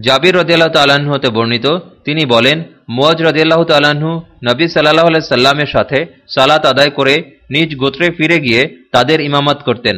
জাবির রদিয়াল্লাহ তাল্লাহ্ন হতে বর্ণিত, তিনি বলেন মুয়াজ রদিয়াল্লাহ তাল্লাহ্ন নবী সাল্লাহ সাল্লামের সাথে সালাত আদায় করে নিজ গোত্রে ফিরে গিয়ে তাদের ইমামত করতেন।